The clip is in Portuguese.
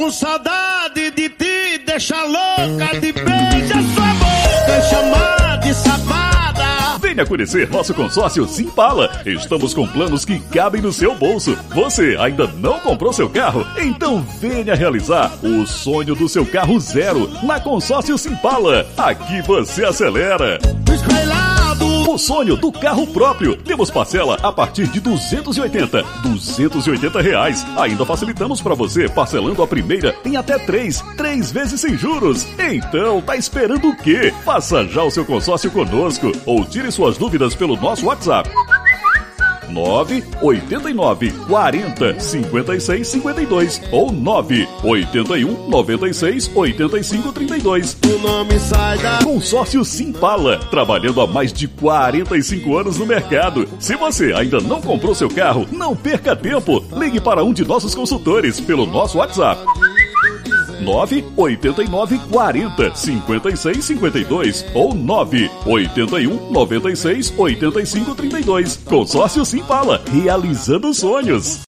com saudade de ti, deixa louca de beijar sua boca, chamar de safada. Venha conhecer nosso consórcio Simpala. Estamos com planos que cabem no seu bolso. Você ainda não comprou seu carro? Então venha realizar o sonho do seu carro zero na consórcio Simpala. Aqui você acelera. O sonho do carro próprio. Temos parcela a partir de 280, 280 reais. Ainda facilitamos para você parcelando a primeira em até três, três vezes sem juros. Então, tá esperando o quê? Faça já o seu consórcio conosco ou tire suas dúvidas pelo nosso WhatsApp. 9 89 40 56 52 ou 9 81 96 85 32. O nome sai da Consórcio Simpala, trabalhando há mais de 45 anos no mercado. Se você ainda não comprou seu carro, não perca tempo. Ligue para um de nossos consultores pelo nosso WhatsApp. 989 40 56 52 ou 981 96 85 32. Consórcio Simpala, realizando sonhos.